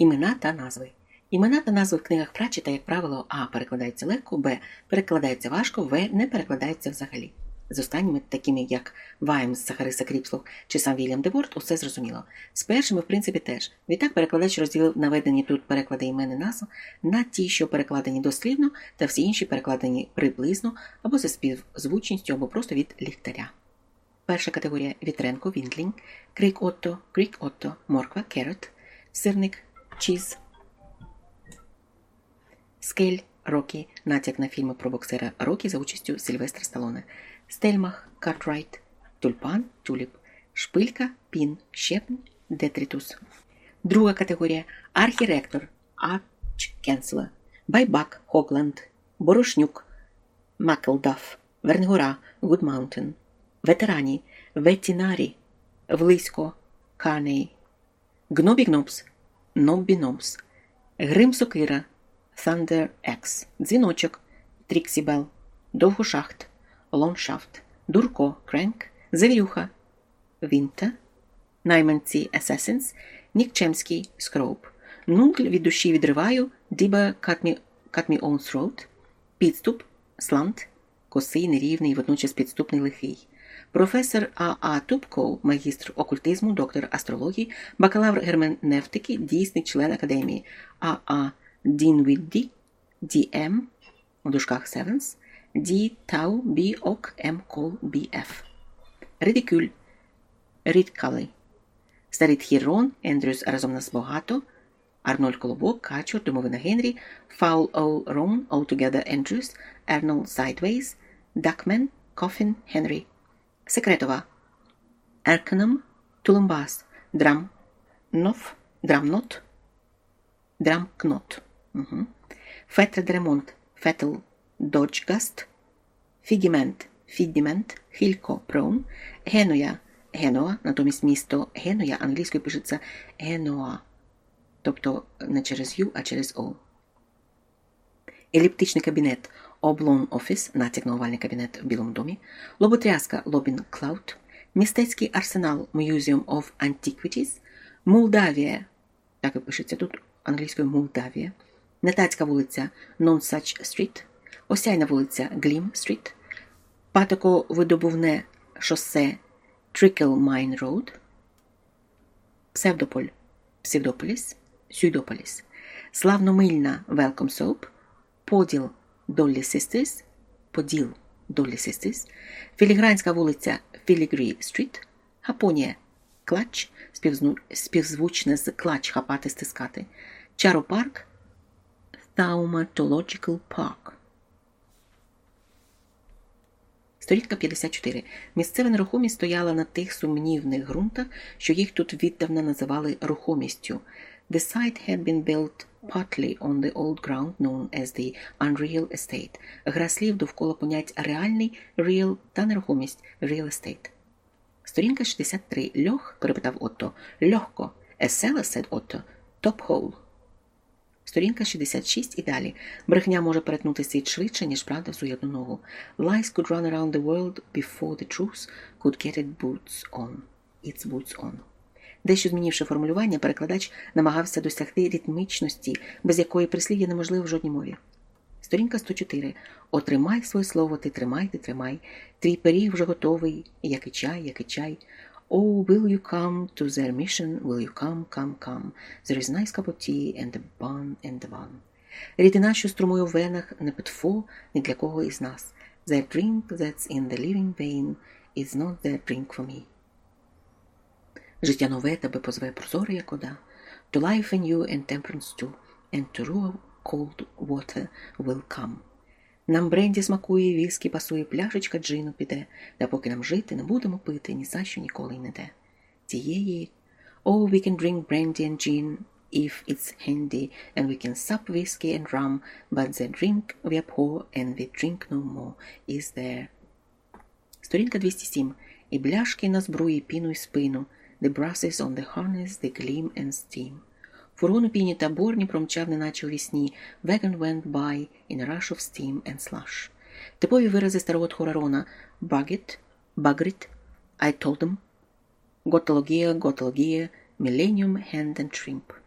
Імена та назви. Імена та назви в книгах Пратчета, як правило, А перекладається легко, Б перекладається важко, В не перекладається взагалі. З останніми, такими як Ваймс, Сахариса Кріпслух чи сам Вільям Деворт, усе зрозуміло. З першими, в принципі, теж. Відтак перекладач розділив наведені тут переклади імен і назв на ті, що перекладені дослівно, та всі інші перекладені приблизно або за співзвучністю, або просто від ліхтаря. Перша категорія Вітренко, Windling, Крик Отто, Chriek Otto, Морква, Carrot, Сирник, Cheese, Скель, Rocky, натяк на фільми про боксера Рокі за участю Сильвестра Сталоне, Стельмах, Cartwright, Тюльпан, Tulip, Шпилька, Pin, Щепн, Детритус. Друга категорія Архіректор, Archchancellor, Байбак, Hogland, Борошнюк, Mackleduff, Вернгора, Гудмаунтен, Ветерані, Ветінарі, Влисько, Каней, Гнобі Гнобс, Ноббі Нобс, Грим Сокира, Thunder X, Дзвіночок, Тріксібел, Довгошахт, Лоншафт, Дурко, Кренк, Завірюха, Вінта, Найманці Assassins, Нікчемський Скроуп, Нункль від душі відриваю, Діба on throat, Підступ, Слант, Косий, нерівний, водночас підступний лихий. Професор А. А. Тупко, магістр окультизму, доктор астрології, бакалавр герменевтики, дійсний член академії А. А. Дінвідді, Ді.М. у дужках Севенс, Ді Тау Бі Ок М Кол Бі Ф. Ридикюль, Рідкалий. Старий Тхірон, Ендрюс разом нас багато, Арнольд Колобок, Качур, Домовина Генрі, Фаул Ол Рон, Altogether Andrews, Ернол Sideways, Дакмен, Кофін, Генрі. Секретова. Еркенем, Тулумбас, Драм, Нов, Драмнот, Драмкнот. Угу. Фетре Дремонт, Фетл, Доджгаст, Фігімент, Фідімент, Хілько, Проун, Генуя, Genua, натомість місто Генуя англійською пишеться Genoa, тобто не через Ю, а через О. Еліптичний кабінет Oblong Office, натяк на овальний кабінет в Білому домі, Лоботрязка Lobbin Clout, Містецький арсенал Museum of Antiquities, Молдавія, так і пишеться тут англійською Moldavia, Нетацька вулиця Nonesuch Street, Осяйна вулиця Gleam Street, Патоко-видобувне шосе Trickle Mine Road, Псевдополь Псевдополіс, Pseudopolis, Славномильна Welcome Soap, Поділ Dolly Sisters, Поділ Dolly Sisters, Філігранська вулиця Filigree Street, Гапонія Klatch, співзвучне з clutch хапати стискати, Чаропарк, Thaumatological Park. Сторінка 54. Місцева нерухомість стояла на тих сумнівних ґрунтах, що їх тут віддавна називали рухомістю. The site had been built partly on the old ground known as the unreal estate. Гра слів довкола понять реальний real та нерухомість real estate. Сторінка 63. Льох? перепитав Отто. Легко. Есела, said Отто. Hole. Сторінка 66 і далі. Брехня може перетнути світ швидше, ніж правда всує одну ногу. Lies could run around the world before the truth could get it boots on. Its boots on. Дещо змінивши формулювання, перекладач намагався досягти ритмічності, без якої прислів'я неможливо в жодній мові. Сторінка 104. Отримай своє слово, ти тримай, ти тримай. Твій пиріг вже готовий, як і чай, як і чай. Oh, will you come to their mission? Will you come, come, come? There is nice cup of tea and a bun and a bun. Рідина, що струмує в венах, не питфо ні для кого із нас. That drink that's in the living vein is not that drink for me. Життя нове тебе позве прозоре, як вода. To life and you and temperance too, and to rule cold water will come. Нам бренді смакує, віскі пасує, пляшечка джину піде, та поки нам жити не будемо пити, ні за що ніколи й не де. Тієї Oh, we can drink brandy and gin if it's handy, and we can sup whiskey and rum, but the drink we abhor and we drink no more is there. Сторінка 207. І бляшки на збруї піну й спину, the brasses on the harness, the gleam and steam. Фургон у піні та борні промчав, неначе у вісні. Wagon went by in a rush of steam and slush. Типові вирази старого Тхорарона. Buggit, Bugrit, I told them. Готологія, готологія, Millennium, hand and shrimp.